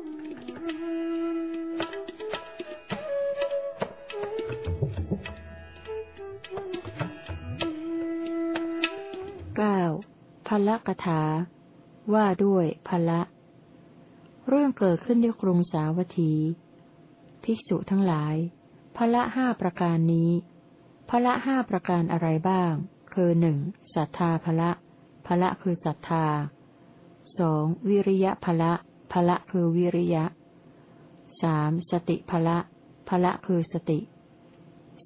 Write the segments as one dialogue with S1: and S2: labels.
S1: เก้าพละกถา ว่าด้วยพละ เรื่องเกิดขึ้นที่กรุงสาวัตถี ภิกษุทั้งหลายพละห้าประการนี้พละห้าประการอะไรบ้าง คือหนึ่งศรัทธาพละพละคือศรัทธาสองวิริยะพละ พละคือวิริยะสามสติพละพละคือสติ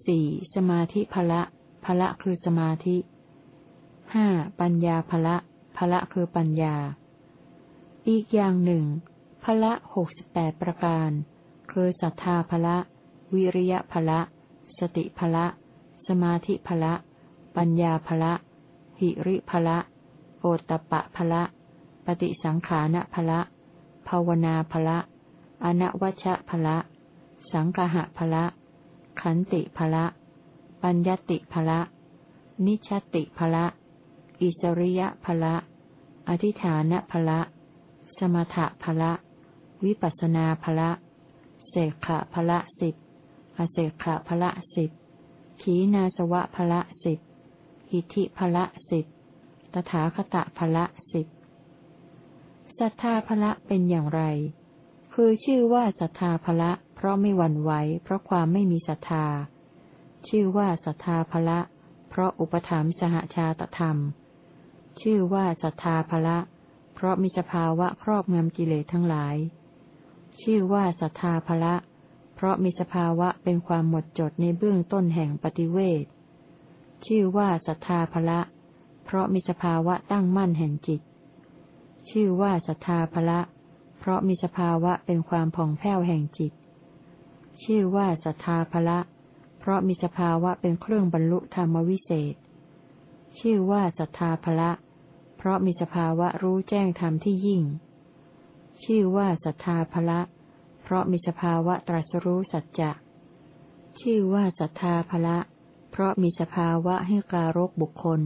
S1: สี่สมาธิพละพละคือสมาธิห้าปัญญาภละภละคือปัญญา อีกอย่างหนึ่งภละหกสิบแปดประการ คือศรัทธาภละวิริยะภละสติภละสมาธิภละปัญญาภละหิริภละโอตตะปะภละปฏิสังขานภละ ภาวนาภละ อนวัชภละ สังกหะภละ ขันติภละ ปัญญติภละ นิชติภละ อิสริยภละ อธิฐานภละ สมถะภละ วิปัสนาภละ เสกขะภละสิบอเสกขะภละสิบขีนาสวะภละสิบหิธิภละสิบตถาคตะภละสิบ ศรัทธาภละเป็นอย่างไร คือชื่อว่าศรัทธาภละ เพราะไม่หวั่นไหวเพราะความไม่มีศรัทธา ชื่อว่าศรัทธาภละ เพราะอุปถัมภ์สหชาตธรรม ชื่อว่าศรัทธาภละ เพราะมีสภาวะครอบงำกิเลสทั้งหลาย ชื่อว่าศรัทธาภละ เพราะมีสภาวะเป็นความหมดจดในเบื้องต้นแห่งปฏิเวทชื่อว่าศรัทธาภละ เพราะมีสภาวะตั้งมั่นแห่งจิต ชื่อว่าศรัทธาภละ เพราะมีสภาวะเป็นความผ่องแผ้วแห่งจิต ชื่อว่าศรัทธาภละ เพราะมีสภาวะเป็นเครื่องบรรลุธรรมวิเศษ ชื่อว่าศรัทธาภละ เพราะมีสภาวะรู้แจ้งธรรมที่ยิ่ง ชื่อว่าศรัทธาภละ เพราะมีสภาวะตรัสรู้สัจจะ ชื่อว่าศรัทธาภละ เพราะมีสภาวะให้การกบุคคล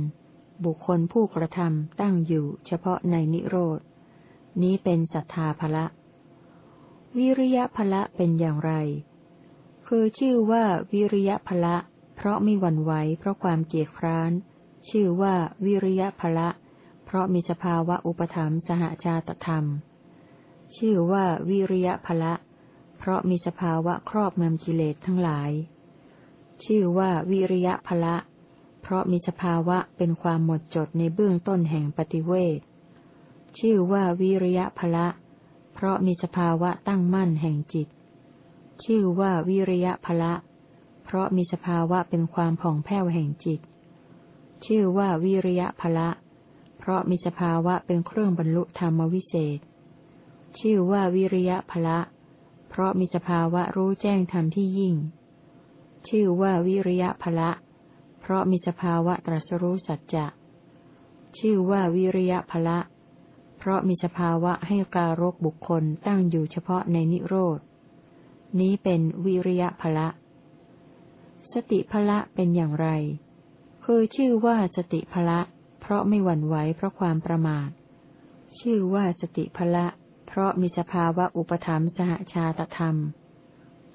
S1: บุคคลผู้กระทำตั้งอยู่เฉพาะในนิโรดนี้เป็นศรัทธาภละ วิริยะภละเป็นอย่างไร คือชื่อว่าวิริยะภละ เพราะไม่หวั่นไหวเพราะความเกียดคร้าน ชื่อว่าวิริยะภละ เพราะมีสภาวะอุปธรรมสหชาตธรรม ชื่อว่าวิริยะภละ เพราะมีสภาวะครอบงำกิเลสทั้งหลาย ชื่อว่าวิริยะภละเพราะมีสภาวะเป็นความหมดจดในเบื้องต้นแห่งปฏิเวทชื่อว่าวิริยะภละ เพราะมีสภาวะตั้งมั่นแห่งจิต ชื่อว่าวิริยะภละ เพราะมีสภาวะเป็นความผ่องแผ้วแห่งจิต ชื่อว่าวิริยะภละ เพราะมีสภาวะเป็นเครื่องบรรลุธรรมวิเศษ ชื่อว่าวิริยะภละ เพราะมีสภาวะรู้แจ้งธรรมที่ยิ่ง ชื่อว่าวิริยะภละเราะมีสภาวะตรัสรู้สัจจะ ชื่อว่าวิริยะภละ เพราะมีสภาวะให้การกบุคคลตั้งอยู่เฉพาะในนิโรดนี้เป็นวิริยะภละ สติภละเป็นอย่างไร คือชื่อว่าสติภละ เพราะไม่หวั่นไหวเพราะความประมาท ชื่อว่าสติภละ เพราะมีสภาวะอุปธรรมสหชาตธรรม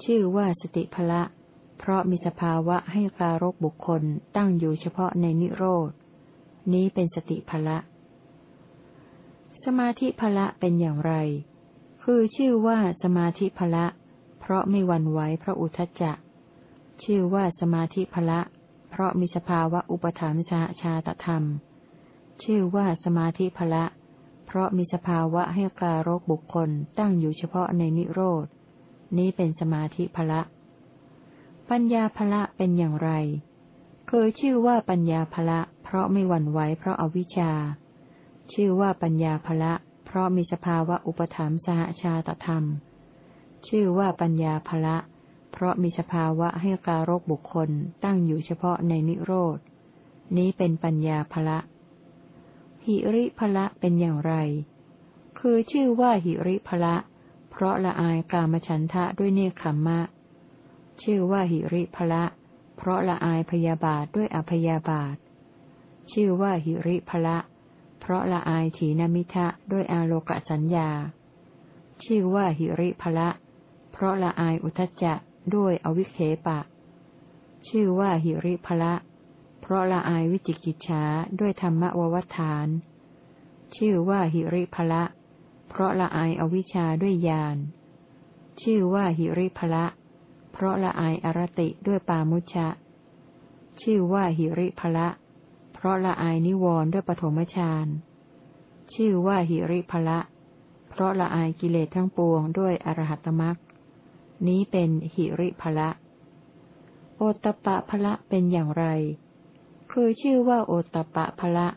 S1: ชื่อว่าสติภละเพราะมีสภาวะให้การกบุคคลตั้งอยู่เฉพาะในนิโรดนี้เป็นสติภละ สมาธิภละเป็นอย่างไร คือชื่อว่าสมาธิภละ เพราะไม่หวั่นไหวพระอุทจจะ ชื่อว่าสมาธิภละ เพราะมีสภาวะอุปธรรมสหชาตธรรม ชื่อว่าสมาธิภละ เพราะมีสภาวะให้การกบุคคลตั้งอยู่เฉพาะในนิโรดนี้เป็นสมาธิภละ ปัญญาภละเป็นอย่างไร เคยชื่อว่าปัญญาภละ เพราะไม่หวั่นไหวเพราะอาวิชชา ชื่อว่าปัญญาภละ เพราะมีสภาวะอุปถัมภ์สหชาตธรรม ชื่อว่าปัญญาภละ เพราะมีสภาวะให้การกบุคคลตั้งอยู่เฉพาะในนิโรดนี้เป็นปัญญาภละหิริภละเป็นอย่างไร คือชื่อว่าหิริภละ เพราะละอายกามฉันทะด้วยเนคขมมะ ชื่อว่าหิริภละ เพราะละอายพยาบาทด้วยอภยาบาท ชื่อว่าหิริภละ เพราะละอายถีนมิทะด้วยอาโลกสัญญา ชื่อว่าหิริภละ เพราะละอายอุทจจะด้วยอวิเคปะ ชื่อว่าหิริภละ เพราะละอายวิจิกิจฉาด้วยธรรมววัฏฐาน ชื่อว่าหิริภละ เพราะละอายอวิชชาด้วยญาณ ชื่อว่าหิริภละเพราะละอายอรติด้วยปามุชะ ชื่อว่าหิริภละ เพราะละอายนิวรณ์ด้วยปฐมฌานชื่อว่าหิริภละ เพราะละอายกิเลสทั้งปวงด้วยอรหัตมักนี้เป็นหิริภละ โอตปะภละเป็นอย่างไร คือชื่อว่าโอตปะภละ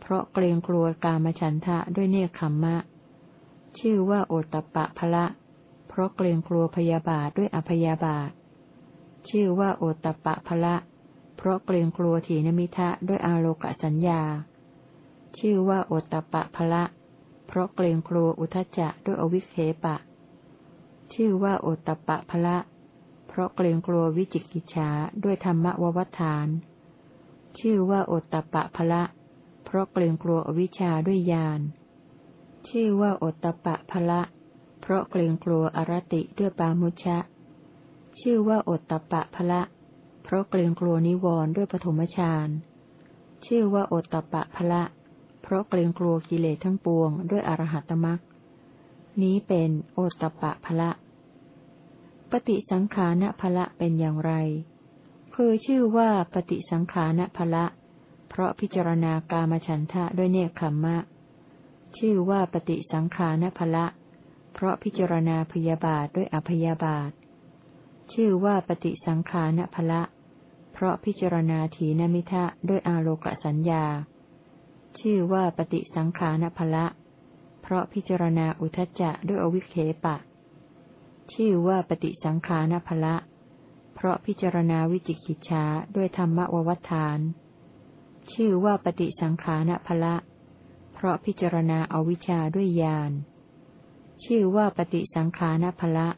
S1: เพราะเกรงกลัวกามฉันทะด้วยเนคขมมะ ชื่อว่าโอตปะภละเพราะเกรงกลัวพยาบาทด้วยอภยาบาท ชื่อว่าโอตปะภละ เพราะเกรงกลัวถีนมิทะด้วยอาโลกสัญญา ชื่อว่าโอตตะปะพละ เพราะเกรงกลัวอุทจจะด้วยอวิเคปะ ชื่อว่าโอตตะปะพละ เพราะเกรงกลัววิจิกิจฉาด้วยธรรมววัฏฐาน ชื่อว่าโอตตะปะพละ เพราะเกรงกลัวอวิชชาด้วยญาณ ชื่อว่าโอตตะปะพละเพราะเกรงกลัวอรติด้วยปามุชะ ชื่อว่าโอตตะปะพละ เพราะเกรงกลัวนิวรณ์ด้วยปฐมฌาน ชื่อว่าโอตตะปะพละ เพราะเกรงกลัวกิเลสทั้งปวงด้วยอรหัตมรักนี้เป็นโอตตะปะพละ ปฏิสังขารพละเป็นอย่างไร คือชื่อว่าปฏิสังขารพละ เพราะพิจารณากามฉันทะด้วยเนคขมมะ ชื่อว่าปฏิสังขารพละ เพราะพิจารณาพยาบาทด้วยอภยาบาท ชื่อว่าปฏิสังขารพละ เพราะพิจารณาถีนมิทะด้วยอาโลกสัญญา ชื่อว่าปฏิสังขารภละ เพราะพิจารณาอุทจจะด้วยอวิเคปะ ชื่อว่าปฏิสังขารภละ เพราะพิจารณาวิจิกิจฉาด้วยธรรมววัฏฐาน ชื่อว่าปฏิสังขารภละ เพราะพิจารณาอวิชชาด้วยญาณ ชื่อว่าปฏิสังขารภละ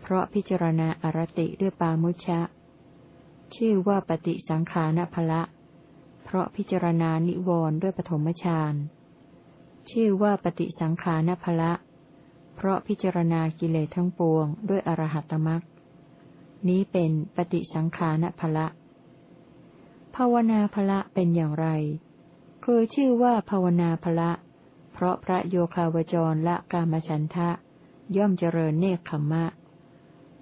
S1: เพราะพิจารณาอรติด้วยปามุชะ ชื่อว่าปฏิสังขารภละ เพราะพิจารณานิวรณ์ด้วยปฐมฌาน ชื่อว่าปฏิสังขารภละ เพราะพิจารณากิเลสทั้งปวงด้วยอรหัตมักนี้เป็นปฏิสังขารภละ ภาวนาภละเป็นอย่างไร คือชื่อว่าภาวนาภละเราะพระโยคาวจรละกามฉันทะ ย่อมเจริญเนคขมมะ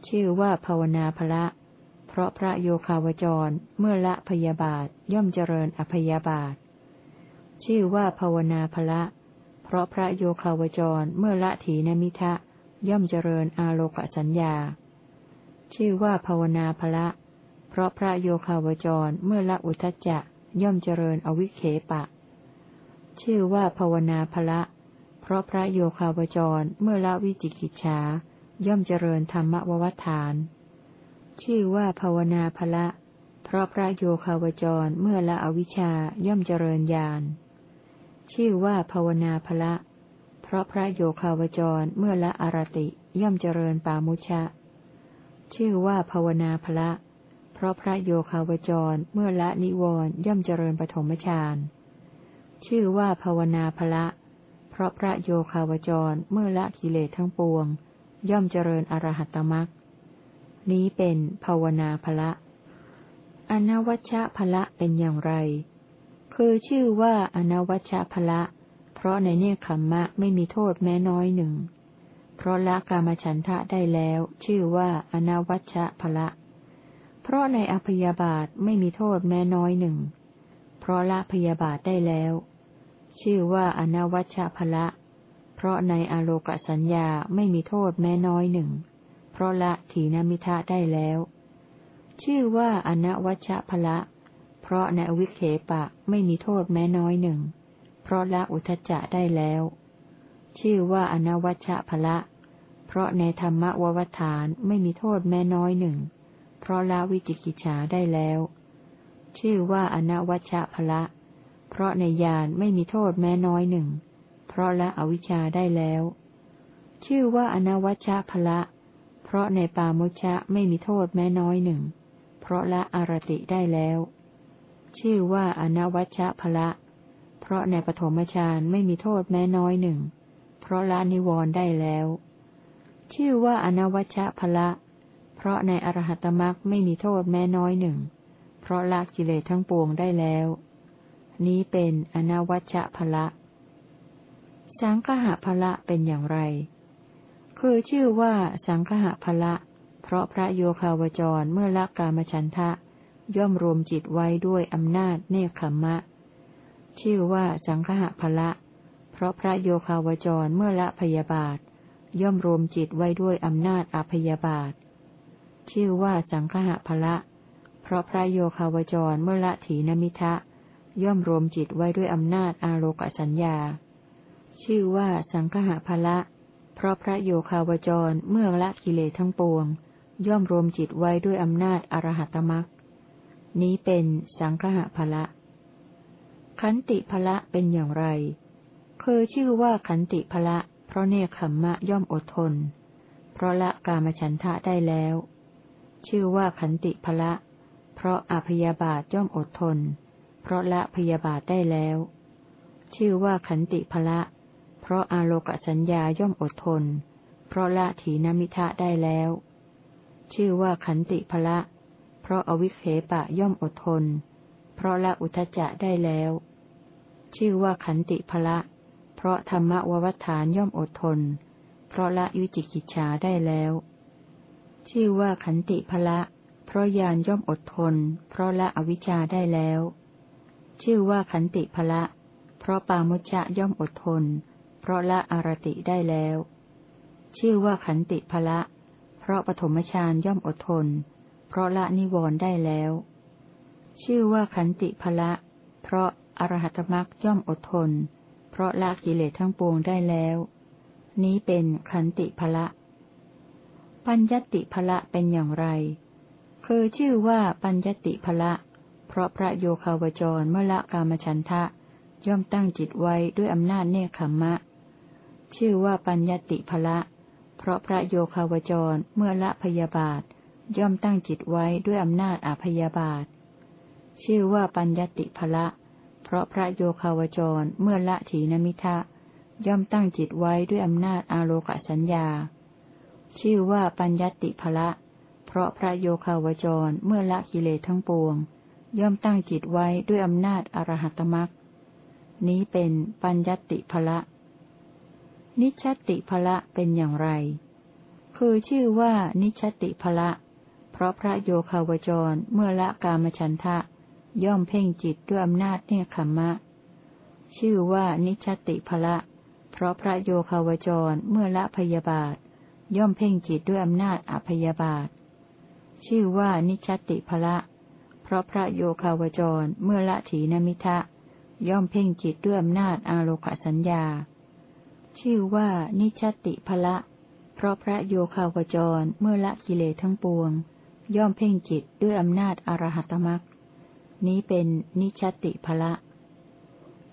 S1: ชื่อว่าภาวนาภละ เพราะพระโยคาวจรเมื่อละพยาบาทย่อมเจริญอภยาบาท ชื่อว่าภาวนาภละ เพราะพระโยคาวจรเมื่อละถีนมิทะ ย่อมเจริญอาโลกสัญญา ชื่อว่าภาวนาภละ เพราะพระโยคาวจรเมื่อละอุทจจะย่อมเจริญอวิเคปะ ชื่อว่าภาวนาภละ เพราะพระโยคาวจรเมื่อละวิจิกิจฉาย่อมเจริญธรรมววัฏฐาน ชื่อว่าภาวนาภละ เพราะพระโยคาวจรเมื่อละอวิชชาย่อมเจริญญาณ ชื่อว่าภาวนาภละ เพราะพระโยคาวจรเมื่อละอารติย่อมเจริญปามุชะ ชื่อว่าภาวนาภละ เพราะพระโยคาวจรเมื่อละนิวรย่อมเจริญปฐมฌาน ชื่อว่าภาวนาภละ เพราะพระโยคาวจรเมื่อละกิเลสทั้งปวง ย่อมเจริญอรหัตตมรักนี้เป็นภาวนาภละ อนวัชชะภละเป็นอย่างไร คือชื่อว่าอนวัชชะภละ เพราะในเนคขมมะไม่มีโทษแม้น้อยหนึ่ง เพราะละกามฉันทะได้แล้ว ชื่อว่าอนวัชชะภละ เพราะในอภยาบาทไม่มีโทษแม้น้อยหนึ่ง เพราะละพยาบาทได้แล้ว ชื่อว่าอนวัชชะภละ เพราะในอโลกสัญญาไม่มีโทษแม้น้อยหนึ่ง เพราะละถีนมิทะได้แล้ว ชื่อว่าอนวัชชพละ เพราะในวิเคปะไม่มีโทษแม้น้อยหนึ่ง เพราะละอุทจจะได้แล้ว ชื่อว่าอนวัชชพละ เพราะในธรรมววัฏฐานไม่มีโทษแม้น้อยหนึ่ง เพราะละวิจิกิจฉาได้แล้ว ชื่อว่าอนวัชพละเพราะในญาณไม่มีโทษแม้น้อยหนึ่ง เพราะละอวิชชาได้แล้ว ชื่อว่าอนวัชชะพละ เพราะในปามุชะไม่มีโทษแม้น้อยหนึ่ง เพราะละอารติได้แล้ว ชื่อว่าอนวัชชะพละ เพราะในปฐมฌานไม่มีโทษแม้น้อยหนึ่ง เพราะละนิวรณ์ได้แล้ว ชื่อว่าอนวัชชะพละ เพราะในอรหัตมรักไม่มีโทษแม้น้อยหนึ่ง เพราะละกิเลสทั้งปวงได้แล้ว นี้เป็นอนวัชพละสังคหะพละเป็นอย่างไร คือชื่อว่าสังคหะพละ เพราะพระโยคาวจรเมื่อละกามฉันทะ ย่อมรวมจิตไว้ด้วยอำนาจเนคขมะ ชื่อว่าสังคหะพละ เพราะพระโยคาวจรเมื่อละพยาบาท ย่อมรวมจิตไว้ด้วยอำนาจอภยาบาท ชื่อว่าสังคหะพละ เพราะพระโยคาวจรเมื่อละถีนมิทะ ย่อมรวมจิตไว้ด้วยอำนาจอาโลกสัญญา ชื่อว่าสังคหะพละ เพราะพระโยคาวจรเมื่อละกิเลสทั้งปวง ย่อมรวมจิตไว้ด้วยอำนาจอรหัตมักนี้เป็นสังคหะพละ ขันติพละเป็นอย่างไร คือชื่อว่าขันติพละ เพราะเนคขมมะย่อมอดทน เพราะละกามฉันทะได้แล้ว ชื่อว่าขันติภละ เพราะอภยาบาทย่อมอดทน เพราะละพยาบาทได้แล้ว ชื่อว่าขันติภละ เพราะอาโลกสัญญาย่อมอดทน เพราะละถีนมิทะได้แล้ว ชื่อว่าขันติภละ เพราะอวิเคปะย่อมอดทน เพราะละอุทจจะได้แล้ว ชื่อว่าขันติภละ เพราะธรรมววัฏฐานย่อมอดทน เพราะละยุจิกิจฉาได้แล้ว ชื่อว่าขันติภละ เพราะญาณย่อมอดทน เพราะละอวิชชาได้แล้ว ชื่อว่าขันติภละ เพราะปามุชะย่อมอดทน เพราะละอารติได้แล้ว ชื่อว่าขันติภละ เพราะปฐมฌานย่อมอดทน เพราะละนิวรณ์ได้แล้ว ชื่อว่าขันติภละ เพราะอรหัตมรักย่อมอดทน เพราะละกิเลสทั้งปวงได้แล้ว นี้เป็นขันติภละ ปัญญติภละเป็นอย่างไร คือชื่อว่าปัญญติภละเพราะพระโยคาวจรเมื่อละกามฉันทะ ย่อมตั้งจิตไว้ด้วยอำนาจเนคขมมะ ชื่อว่าปัญญติภละ เพราะพระโยคาวจรเมื่อละพยาบาท ย่อมตั้งจิตไว้ด้วยอำนาจอภยาบาท ชื่อว่าปัญญติภละ เพราะพระโยคาวจรเมื่อละถีนมิทะ ย่อมตั้งจิตไว้ด้วยอำนาจอาโลกสัญญา ชื่อว่าปัญญติภละ เพราะพระโยคาวจรเมื่อละกิเลสทั้งปวง ย่อมตั้งจิตไว้ด้วยอำนาจอรหัตมักนี้เป็นปัญญติภละ นิชติภละเป็นอย่างไร คือชื่อว่านิชติภละ เพราะพระโยคาวจรเมื่อละกามฉันทะ ย่อมเพ่งจิตด้วยอำนาจเนคขมะ ชื่อว่านิชติภละ เพราะพระโยคาวจรเมื่อละพยาบาท ย่อมเพ่งจิตด้วยอำนาจอภยาบาท ชื่อว่านิชติภละเราะพระโยคาวจรเมื่อละถีนมิทะ ย่อมเพ่งจิตด้วยอำนาจอาโลกสัญญา ชื่อว่านิชติภละ เพราะพระโยคาวจรเมื่อละกิเลสทั้งปวง ย่อมเพ่งจิตด้วยอำนาจอรหัตมักนี้เป็นนิชติภละ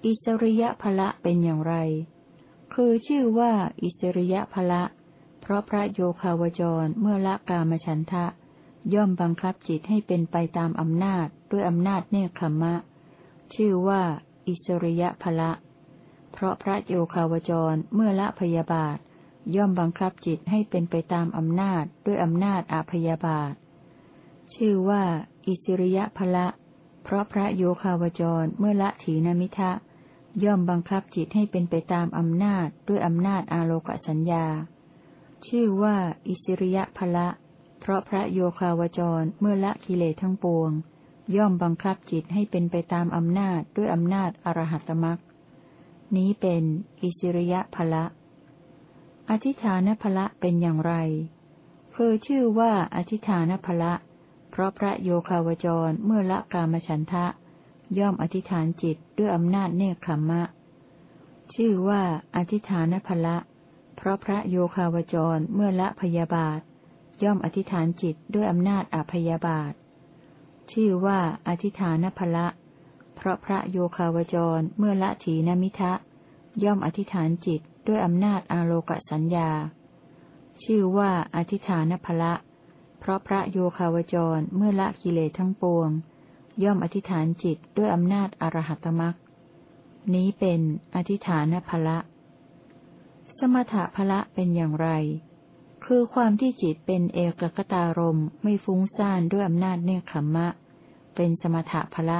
S1: อิสริยภละเป็นอย่างไร คือชื่อว่าอิสริยภละ เพราะพระโยคาวจรเมื่อละกามฉันทะ ย่อมบังคับจิตให้เป็นไปตามอำนาจด้วยอำนาจเนคขมะ ชื่อว่า อิสริยภละ เพราะพระโยคาวจรเมื่อละพยาบาท ย่อมบังคับจิตให้เป็นไปตามอำนาจด้วยอำนาจอาพยาบาท ชื่อว่า อิสริยภละ เพราะพระโยคาวจรเมื่อละถีนมิทะ ย่อมบังคับจิตให้เป็นไปตามอำนาจด้วยอำนาจอาโลกสัญญา ชื่อว่า อิสริยภละเราะพระโยคาวจรเมื่อละกิเลสทั้งปวง ย่อมบังคับจิตให้เป็นไปตามอำนาจด้วยอำนาจอรหัตมักนี้เป็นอิสริยะภละอธิฐานภละเป็นอย่างไรคือชื่อว่าอธิฐานภละ เพราะพระโยคาวจรเมื่อละกามฉันทะ ย่อมอธิษฐานจิตด้วยอำนาจเนคขมมะชื่อว่าอธิฐานภละ เพราะพระโยคาวจรเมื่อละพยาบาท ย่อมอธิษฐานจิตด้วยอำนาจอภยาบาท ชื่อว่าอธิษฐานภละ เพราะพระโยคาวจรเมื่อละถีนมิทะ ย่อมอธิษฐานจิตด้วยอำนาจอาโลกสัญญา ชื่อว่าอธิษฐานภละ เพราะพระโยคาวจรเมื่อละกิเลสทั้งปวง ย่อมอธิษฐานจิตด้วยอำนาจอรหัตมักนี้เป็นอธิฐานภละ สมถะภละเป็นอย่างไร คือความที่จิตเป็นเอกกตารมไม่ฟุ้งซ่านด้วยอำนาจเนคขมมะ เป็นสมถะพละ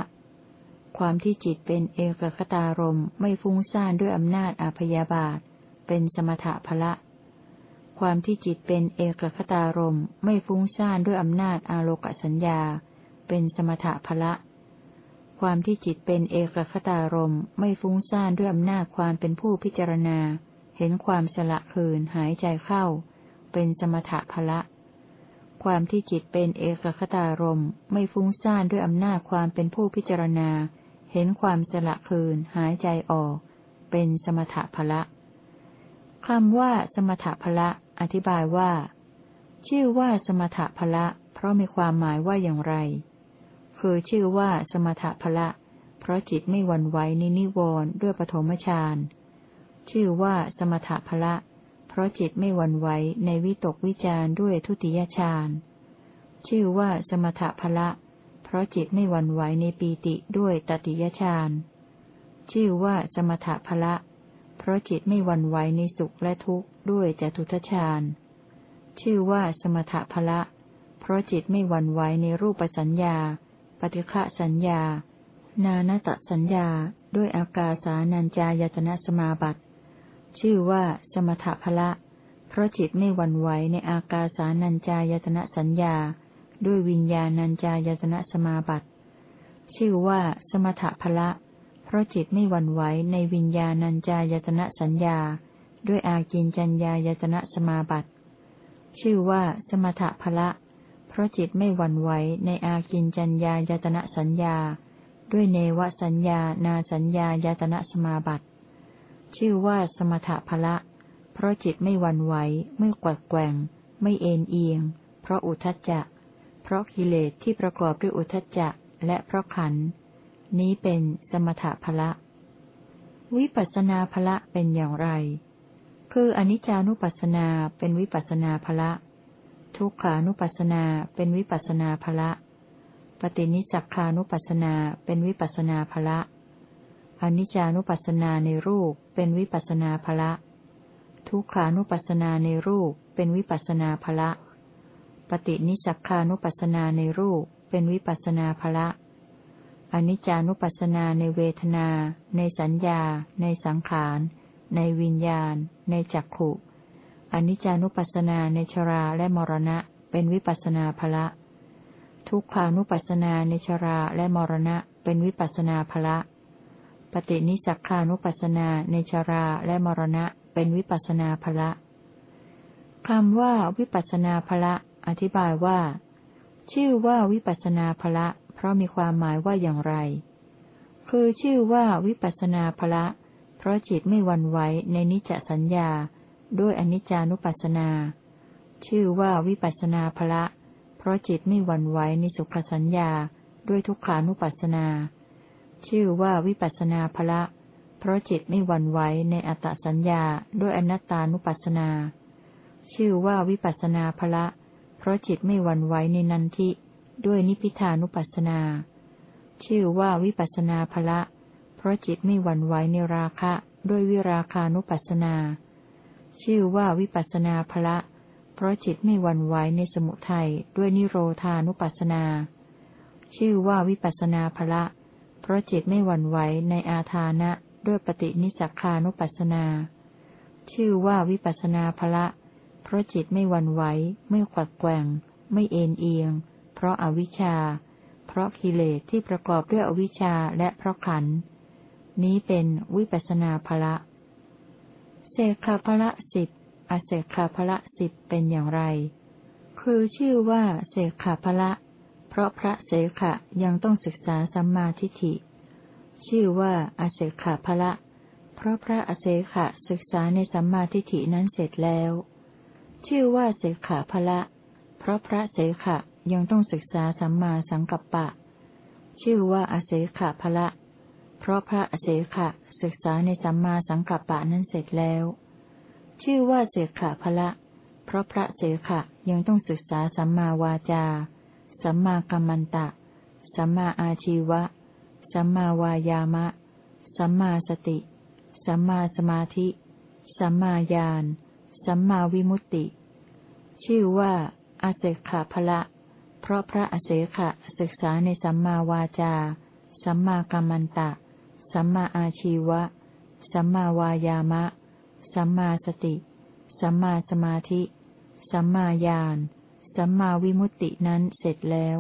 S1: ความที่จิตเป็นเอกกตารมไม่ฟุ้งซ่านด้วยอำนาจอาพยาบาท เป็นสมถะพละ ความที่จิตเป็นเอกคตารมไม่ฟุ้งซ่านด้วยอำนาจอาโลกสัญญา เป็นสมถะพละ ความที่จิตเป็นเอกคตารมไม่ฟุ้งซ่านด้วยอำนาจความเป็นผู้พิจารณา เห็นความสละคืนหายใจเข้า เป็นสมถะพละ ความที่จิตเป็นเอกคตารมไม่ฟุ้งซ่านด้วยอำนาจความเป็นผู้พิจารณา เห็นความสละคืน หายใจออก เป็นสมถะพละคำว่าสมถะพละ อธิบายว่า ชื่อว่าสมถะพละ เพราะมีความหมายว่าอย่างไร คือชื่อว่าสมถะพละ เพราะจิตไม่วันไหวในนิวรณ์ด้วยปฐมฌานชื่อว่าสมถะพละเราะจิตไม่วันไหวในวิตกวิจารด้วยทุติยฌาน ชื่อว่าสมถะพละ เพราะจิตไม่วันไหวในปีติด้วยตติยฌาน ชื่อว่าสมถะพละ เพราะจิตไม่วันไหวในสุขและทุกข์ด้วยจตุทฌาน ชื่อว่าสมถะพละ เพราะจิตไม่วันไหวในรูปสัญญา ปฏิฆะสัญญา นานตสัญญา ด้วยอากาสานัญจายตนะสมาบัติ ชื่อว่าสมถพละ เพราะจิตไม่หวั่นไหวในอากาสานัญจายตนะสัญญา ด้วยวิญญาณัญจายตนะสมาบัติ ชื่อว่าสมถพละ เพราะจิตไม่หวั่นไหวในวิญญาณัญจายตนะสัญญา ด้วยอากินจัญญายตนะสมาบัติ ชื่อว่าสมถพละ เพราะจิตไม่หวั่นไหวในอากินจัญญายตนะสัญญา ด้วยเนวสัญญานาสัญญายตนะสมาบัติ ชื่อว่าสมถะภละ เพราะจิตไม่วันไหว ไม่กวัดแกว่งไม่เอ็นเอียง เพราะอุทจจะ เพราะกิเลสที่ประกอบด้วยอุทจจะ และเพราะขัน นี้เป็นสมถะภละ วิปัสนาภละเป็นอย่างไร คืออนิจจานุปัสสนาเป็นวิปัสนาภละ ทุกขานุปัสสนาเป็นวิปัสนาภละ ปฏินิสักขานุปัสสนาเป็นวิปัสนาภละ อนิจจานุปัสสนาในรูปเป็นวิปัสนาภละ ทุกขานุปัสสนาในรูปเป็นวิปัสนาภละ ปฏินิสักขานุปัสสนาในรูปเป็นวิปัสนาภละอนิจจานุปัสสนาในเวทนา ในสัญญา ในสังขาร ในวิญญาณ ในจักขุอนิจจานุปัสสนาในชราและมรณะ เป็นวิปัสนาภละ ทุกขานุปัสสนาในชราและมรณะ เป็นวิปัสนาภละ ปฏินิสักขานุปัสนาในชราและมรณะเป็นวิปัสนาภละคำว่าวิปัสนาภละอธิบายว่า ชื่อว่าวิปัสนาภละ เพราะมีความหมายว่าอย่างไร คือชื่อว่าวิปัสนาภละ เพราะจิตไม่วันไหวในนิจสัญญา ด้วยอนิจจานุปัสนา ชื่อว่าวิปัสนาภละ เพราะจิตไม่วันไหวในสุขสัญญา ด้วยทุกขานุปัสสนา ชื่อว่าวิปัสนาภละ เพราะจิตไม่หวั่นไหวในอัตตสัญญาด้วยอนัตตานุปัสนา ชื่อว่าวิปัสนาภละ เพราะจิตไม่หวั่นไหวในนันทิด้วยนิพิทานุปัสนา ชื่อว่าวิปัสนาภละ เพราะจิตไม่หวั่นไหวในราคะด้วยวิราคานุปัสนา ชื่อว่าวิปัสนาภละ เพราะจิตไม่หวั่นไหวในสมุทัยด้วยนิโรธานุปัสนา ชื่อว่าวิปัสนาภละ ราะจิตไม่หวั่นไหวในอาทานะด้วยปฏินิสักานุปัสนา ชื่อว่าวิปัสนาภละ เพราะจิตไม่หวั่นไหว ไม่ขวัดแกว่ง ไม่เอ็นเอียง เพราะอาวิชชา เพราะกิเลสที่ประกอบด้วยอวิชชาและเพราะขัน นี้เป็นวิปัสนาภละเสกขาพละสิบอเสกขาพละสิบเป็นอย่างไร คือชื่อว่าเสกขาพละ เพราะพระเสขะยังต้องศึกษาสัมมาทิฏฐิ ชื่อว่าอเสกขาพละ เพราะพระอเสขะศึกษาในสัมมาทิฏฐินั้นเสร็จแล้ว ชื่อว่าเสกขาพละ เพราะพระเสขะยังต้องศึกษาสัมมาสังกัปปะ ชื่อว่าอเสขาพละ เพราะพระอเสขะศึกษาในสัมมาสังกัปปะนั้นเสร็จแล้ว ชื่อว่าเสกขะพละ เพราะพระเสขะยังต้องศึกษาสัมมาวาจา สัมมากัมมันตะ สัมมาอาชีวะ สัมมาวายามะ สัมมาสติ สัมมาสมาธิ สัมมาญาณ สัมมาวิมุตติ ชื่อว่าอาเสขะพละ เพราะพระอาเสขะศึกษาในสัมมาวาจา สัมมากัมมันตะ สัมมาอาชีวะ สัมมาวายามะ สัมมาสติ สัมมาสมาธิ สัมมาญาณ สัมมาวิมุตตินั้นเสร็จแล้ว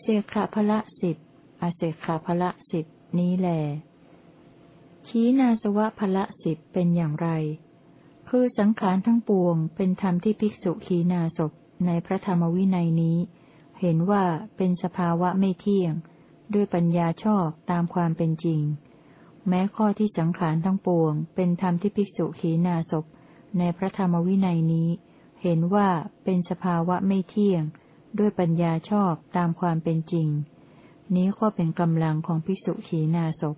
S1: เสกขะพละสิบอาเสกขะพละสิบนี้แหลขีนาสวะพละสิบเป็นอย่างไร คือสังขารทั้งปวงเป็นธรรมที่ภิกษุขีนาศพในพระธรรมวินัยนี้ เห็นว่าเป็นสภาวะไม่เที่ยง ด้วยปัญญาชอบตามความเป็นจริง แม้ข้อที่สังขารทั้งปวง เป็นธรรมที่ภิกษุขีนาศพในพระธรรมวินัยนี้ เห็นว่าเป็นสภาวะไม่เที่ยง ด้วยปัญญาชอบตามความเป็นจริง นี้ก็เป็นกำลังของภิกษุขีนาศพ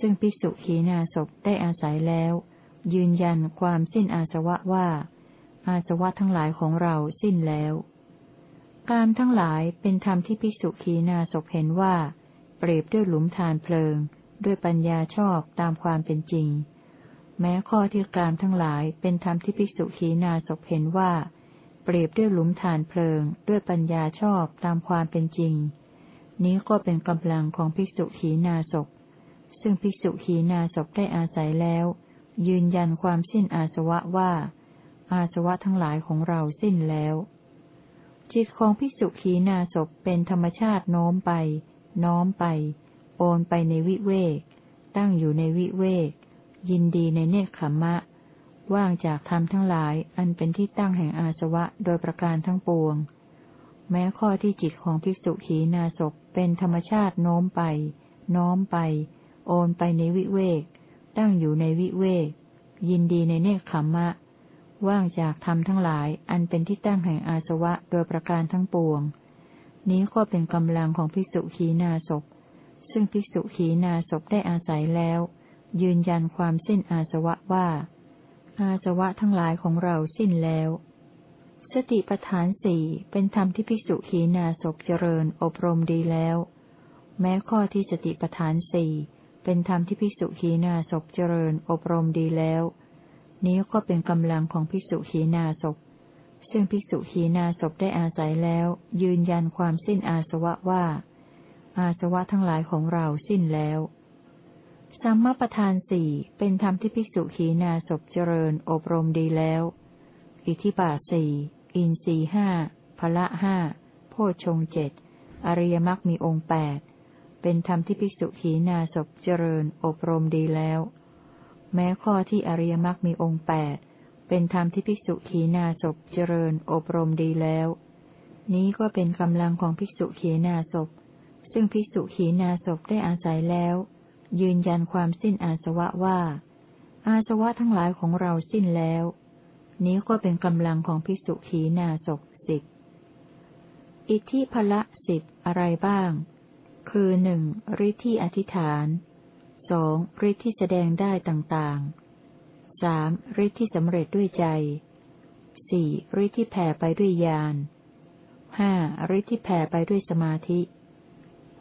S1: ซึ่งภิกษุขีนาศพได้อาศัยแล้ว ยืนยันความสิ้นอาสวะว่า อาสวะทั้งหลายของเราสิ้นแล้ว การทั้งหลายเป็นธรรมที่ภิกษุขีนาศพเห็นว่า เปรียบด้วยหลุมฐานเพลิง ด้วยปัญญาชอบตามความเป็นจริง แม้ข้อที่การทั้งหลายเป็นธรรมที่ภิกษุขีนาศพเห็นว่า เปรียบด้วยหลุมฐานเพลิง ด้วยปัญญาชอบตามความเป็นจริง นี้ก็เป็นกำลังของภิกษุขีนาศพซึ่งภิกษุขีนาศพได้อาศัยแล้ว ยืนยันความสิ้นอาสวะว่า อาสวะทั้งหลายของเราสิ้นแล้ว จิตของภิกษุขีนาศพเป็นธรรมชาติโน้มไป น้อมไป โอนไปในวิเวกตั้งอยู่ในวิเวก ยินดีในเนคขมมะ ว่างจากธรรมทั้งหลายอันเป็นที่ตั้งแห่งอาสวะโดยประการทั้งปวง แม้ข้อที่จิตของภิกษุขีนาศเป็นธรรมชาติโน้มไป น้อมไป โอนไปในวิเวก ตั้งอยู่ในวิเวก ยินดีในเนคขมมะ ว่างจากธรรมทั้งหลายอันเป็นที่ตั้งแห่งอาสวะโดยประการทั้งปวง นี้ก็เป็นกำลังของภิกษุขีนาศพซึ่งภิกษุขีนาศพได้อาศัยแล้ว ยืนยันความสิ้นอาสวะว่า อาสวะทั้งหลายของเราสิ้นแล้ว สติปทานสี่เป็นธรรมที่ภิกษุขีนาศพเจริญอบรมดีแล้ว แม้ข้อที่สติปทานสี่เป็นธรรมที่ภิกษุขีนาศพเจริญอบรมดีแล้ว นี้ก็เป็นกำลังของภิกษุขีนาศพซึ่งภิกษุขีนาศพได้อาศัยแล้ว ยืนยันความสิ้นอาสวะว่า อาสวะทั้งหลายของเราสิ้นแล้ว สัมมาประธานสี่เป็นธรรมที่ภิกษุขีนาศพเจริญอบรมดีแล้ว อิทิบาสี่อินสีห้าพละห้าโพชงเจ็ดอริยมรรคมีองค์แปดเป็นธรรมที่ภิกษุขีนาศพเจริญอบรมดีแล้ว แม้ข้อที่อริยมรรคมีองค์แปดเป็นธรรมที่ภิกษุขีนาศพเจริญอบรมดีแล้ว นี้ก็เป็นกำลังของภิกษุขีนาศพซึ่งภิกษุขีนาศพได้อาศัยแล้ว ยืนยันความสิ้นอาสวะว่า อาสวะทั้งหลายของเราสิ้นแล้ว นี้ก็เป็นกำลังของภิกษุขีนาศพสิบอิทธิพละสิบอะไรบ้าง คือหนึ่งฤทธิอธิษฐานสองฤทธิแสดงได้ต่างๆสามฤทธิสำเร็จด้วยใจสี่ฤทธิแผ่ไปด้วยญาณห้าฤทธิแผ่ไปด้วยสมาธิ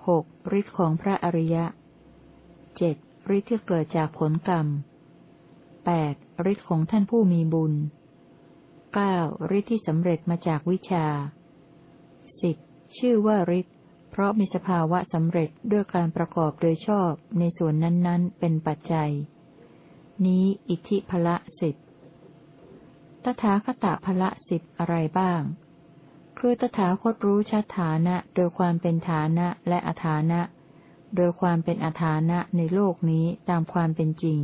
S1: หกฤทธิของพระอริยะ เจ็ดฤทธิ์ที่เกิดจากผลกรรมแปดฤทธิ์ของท่านผู้มีบุญเก้าฤทธิ์ที่สำเร็จมาจากวิชาสิบชื่อว่าฤทธิ์เพราะมีสภาวะสำเร็จด้วยการประกอบโดยชอบในส่วนนั้นๆ เป็นปัจจัย นี้อิทธิพละสิบตถาคตพละสิบอะไรบ้าง คือตถาคตรู้ชัดฐานะโดยความเป็นฐานะและอฐานะ โดยความเป็นอาฐานะในโลกนี้ตามความเป็นจริง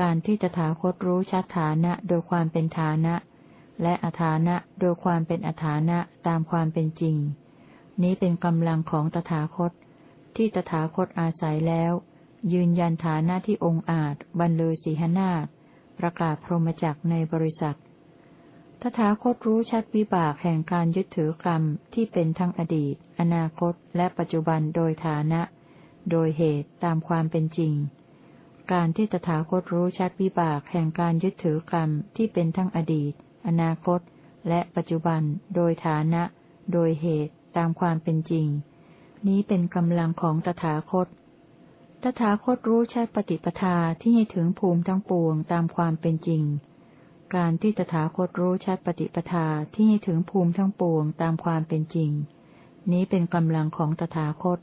S1: การที่ตถาคตรู้ชัดฐานะโดยความเป็นฐานะ และอาฐานะโดยความเป็นอาฐานะตามความเป็นจริง นี้เป็นกำลังของตถาคต ที่ตถาคตอาศัยแล้ว ยืนยันฐานะที่องค์อาจบรรลือสีหนาฏประกาศพรหมจักในบริษัทตถาคตรู้ชัดวิบากแห่งการยึดถือกรรมที่เป็นทั้งอดีต อนาคต และปัจจุบันโดยฐานะ โดยเหตุตามความเป็นจริง การที่ตถาคตรู้ชัดวิบากแห่งการยึดถือกรรมที่เป็นทั้งอดีต อนาคต และปัจจุบัน โดยฐานะ โดยเหตุตามความเป็นจริง นี้เป็นกำลังของตถาคต ตถาคตรู้ชัดปฏิปทาที่ให้ถึงภูมิทั้งปวงตามความเป็นจริง การที่ตถาคตรู้ชัดปฏิปทาที่ถึงภูมิทั้งปวงตามความเป็นจริง นี้เป็นกำลังของตถาคต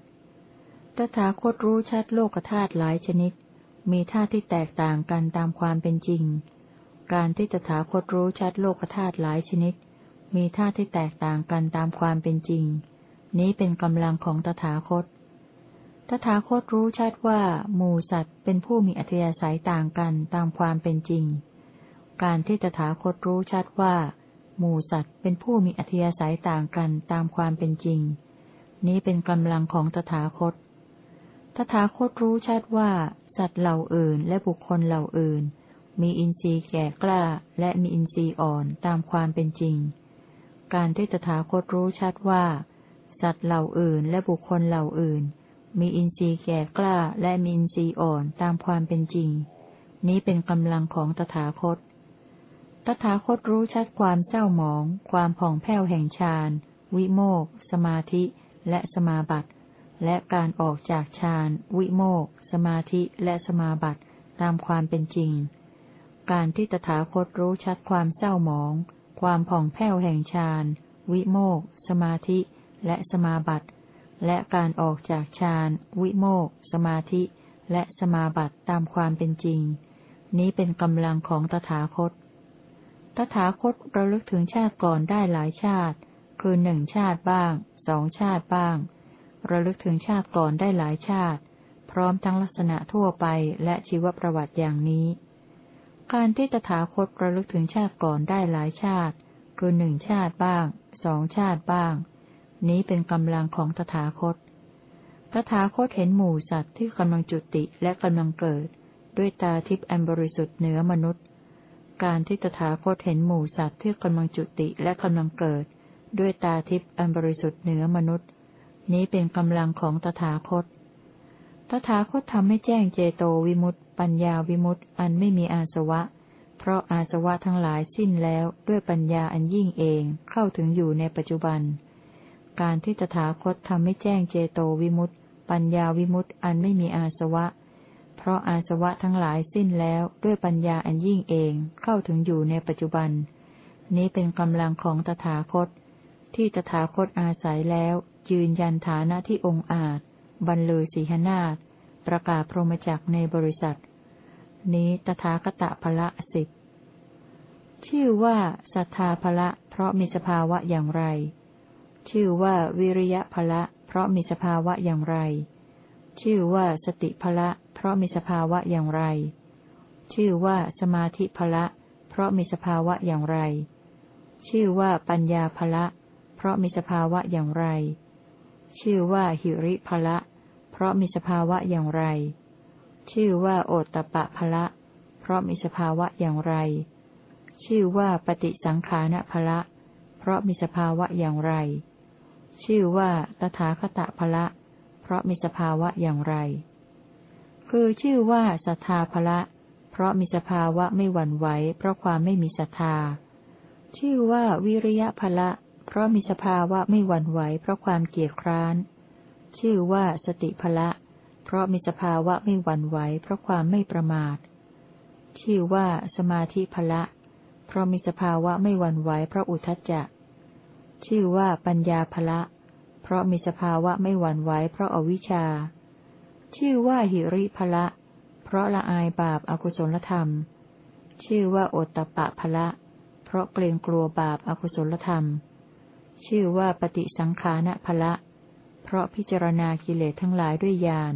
S1: ถาคตรู้ชัดโลกธาตุหลายชนิด มีธาตุที่แตกต่างกันตามความเป็นจริง การที่ตถาคตรู้ชัดโลกธาตุหลายชนิด มีธาตุที่แตกต่างกันตามความเป็นจริง นี้เป็นกำลังของตถาคต ตถาคตรู้ชัดว่าหมูสัตว์เป็นผู้มีอัธยาศัยต่างกันตามความเป็นจริง การที่ตถาคตรู้ชัดว่าหมู่สัตว์เป็นผู้มีอัธยาศัยต่างกันตามความเป็นจริง นี้เป็นกำลังของตถาคต ตถาคตรู้ชัดว่า สัตว์เหล่าอื่นและบุคคลเหล่าอื่น มีอินทรีย์แก่กล้าและมีอินทรีย์อ่อนตามความเป็นจริง การที่ตถาคตรู้ชัดว่า สัตว์เหล่าอื่นและบุคคลเหล่าอื่น มีอินทรีย์แก่กล้าและมีอินทรีย์อ่อนตามความเป็นจริง นี้เป็นกำลังของตถาคต ตถาคตรู้ชัดความเศร้าหมอง ความผ่องแผ้วแห่งฌาน วิโมก สมาธิ และสมาบัติ และการออกจากฌาน วิโมกสมาธิและสมาบัติตามความเป็นจริง การที่ตถาคตรู้ชัดความเศร้าหมอง ความผ่องแผ้วแห่งฌาน วิโมกสมาธิ และสมาบัติ และการออกจากฌาน วิโมกสมาธิ และสมาบัติตามความเป็นจริง นี้เป็นกำลังของตถาคต ตถาคตระลึกถึงชาติก่อนได้หลายชาติ คือหนึ่งชาติบ้าง สองชาติบ้าง ระลึกถึงชาติก่อนได้หลายชาติ พร้อมทั้งลักษณะทั่วไปและชีวประวัติอย่างนี้ การที่ตถาคตระลึกถึงชาติก่อนได้หลายชาติ คือหนึ่งชาติบ้างสองชาติบ้าง นี้เป็นกำลังของตถาคต ตถาคตเห็นหมู่สัตว์ที่กำลังจุติและกำลังเกิด ด้วยตาทิพย์อันบริสุทธิ์เหนือมนุษย์ การที่ตถาคตเห็นหมู่สัตว์ที่กำลังจุติและกำลังเกิด ด้วยตาทิพย์อันบริสุทธิ์เหนือมนุษย์ นี้เป็นกำลังของตถาคต ตถาคตทำให้แจ้งเจโตวิมุตต์ปัญญาวิมุตต์อันไม่มีอาสวะ เพราะอาสวะทั้งหลายสิ้นแล้วด้วยปัญญาอันยิ่งเองเข้าถึงอยู่ในปัจจุบัน การที่ตถาคตทำให้แจ้งเจโตวิมุตต์ปัญญาวิมุตต์อันไม่มีอาสวะ เพราะอาสวะทั้งหลายสิ้นแล้วด้วยปัญญาอันยิ่งเองเข้าถึงอยู่ในปัจจุบัน นี้เป็นกำลังของตถาคตที่ตถาคตอาศัยแล้ว ยืนยันฐานะที่องค์อาจ บรรลือสีหนาฏประกาศพรหมจักในบริษัท นี้ตถาคตพละสิบชื่อว่าศรัทธาพละ เพราะมีสภาวะอย่างไร ชื่อว่าวิริยะพละ เพราะมีสภาวะอย่างไร ชื่อว่าสติพละ เพราะมีสภาวะอย่างไร ชื่อว่าสมาธิภละ เพราะมีสภาวะอย่างไร ชื่อว่าปัญญาภละ เพราะมีสภาวะอย่างไร ชื่อว่าหิริภละ เพราะมีสภาวะอย่างไร ชื่อว่าโอตตะปะภละ เพราะมีสภาวะอย่างไร ชื่อว่าปฏิสังขารภละ เพราะมีสภาวะอย่างไร ชื่อว่าตถาคตภละ เพราะมีสภาวะอย่างไร คือชื่อว่าศรัทธาภละ เพราะมีสภาวะไม่หวั่นไหวเพราะความไม่มีศรัทธา ชื่อว่าวิริยะภละ เพราะมีสภาวะไม่หวั่นไหวเพราะความเกียจคร้าน ชื่อว่าสติภละ เพราะมีสภาวะไม่หวั่นไหวเพราะความไม่ประมาท ชื่อว่าสมาธิภละ เพราะมีสภาวะไม่หวั่นไหวเพราะอุทจจะ ชื่อว่าปัญญาภละ เพราะมีสภาวะไม่หวั่นไหวเพราะอวิชชา ชื่อว่าหิริภละ เพราะละอายบาปอากุศลธรรม ชื่อว่าโอตตะปะภละ เพราะเกรงกลัวบาปอากุศลธรรม ชื่อว่าปฏิสังขานะภละ เพราะพิจารณากิเลสทั้งหลายด้วยญาณ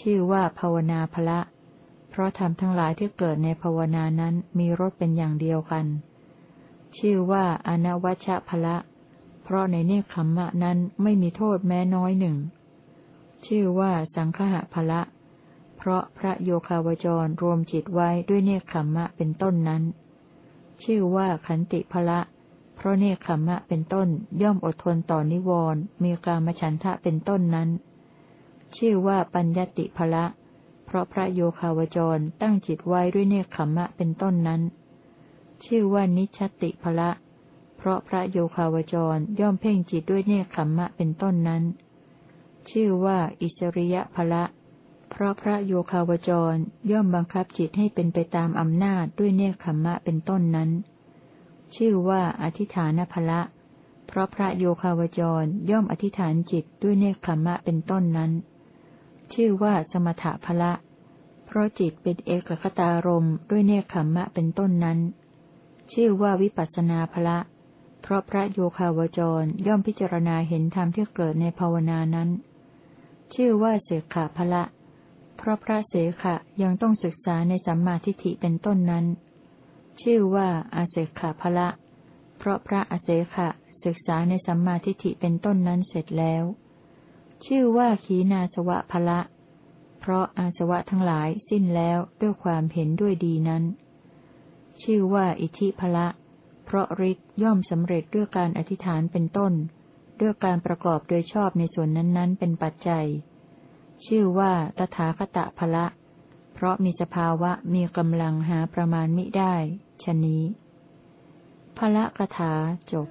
S1: ชื่อว่าภาวนาภละ เพราะทำทั้งหลายที่เกิดในภาวนานั้นมีรสเป็นอย่างเดียวกัน ชื่อว่าอนวัชภละ เพราะในเนคขมมะนั้นไม่มีโทษแม้น้อยหนึ่ง ชื่อว่าสังฆะภละ เพราะพระโยคาวจรรวมจิตไว้ด้วยเนคขมมะเป็นต้นนั้น ชื่อว่าขันติภละเพราะเนคขมมะเป็นต้นย่อมอดทนต่อนิวรณ์มีกามฉันทะเป็นต้นนั้น ชื่อว่าปัญญติภละ เพราะพระโยคาวจรตั้งจิตไว้ด้วยเนคขมมะเป็นต้นนั้น ชื่อว่านิชติภละ เพราะพระโยคาวจรย่อมเพ่งจิตด้วยเนคขมมะเป็นต้นนั้น ชื่อว่าอิสริยภละเพเพราะพระโยคาวจรย่อมบังคับจิตให้เป็นไปตามอำนาจด้วยเนคขมมะเป็นต้นนั้น ชื่อว่าอธิฐานภละ เพราะพระโยคาวจรย่อมอธิษฐานจิตด้วยเนคขมมะเป็นต้นนั้น ชื่อว่าสมถะภละ เพราะจิตเป็นเอกคตารมด้วยเนคขมมะเป็นต้นนั้น ชื่อว่าวิปัสนาภละ เพราะพระโยคาวจรย่อมพิจารณาเห็นธรรมที่เกิดในภาวนานั้น ชื่อว่าเสกขาภละ เพราะพระเสขะยังต้องศึกษาในสัมมาทิฏฐิเป็นต้นนั้น ชื่อว่าอาเสขะพละ เพราะพระอาเสขะศึกษาในสัมมาทิฏฐิเป็นต้นนั้นเสร็จแล้ว ชื่อว่าขีนาสวะพละ เพราะอาสวะทั้งหลายสิ้นแล้วด้วยความเห็นด้วยดีนั้น ชื่อว่าอิทิพละ เพราะฤทธิ์ย่อมสำเร็จด้วยการอธิษฐานเป็นต้น ด้วยการประกอบโดยชอบในส่วนนั้นๆ เป็นปัจจัย ชื่อว่าตถาคตะภละเพราะมีสภาวะมีกำลังหาประมาณมิได้ชนี้พละกถาจบ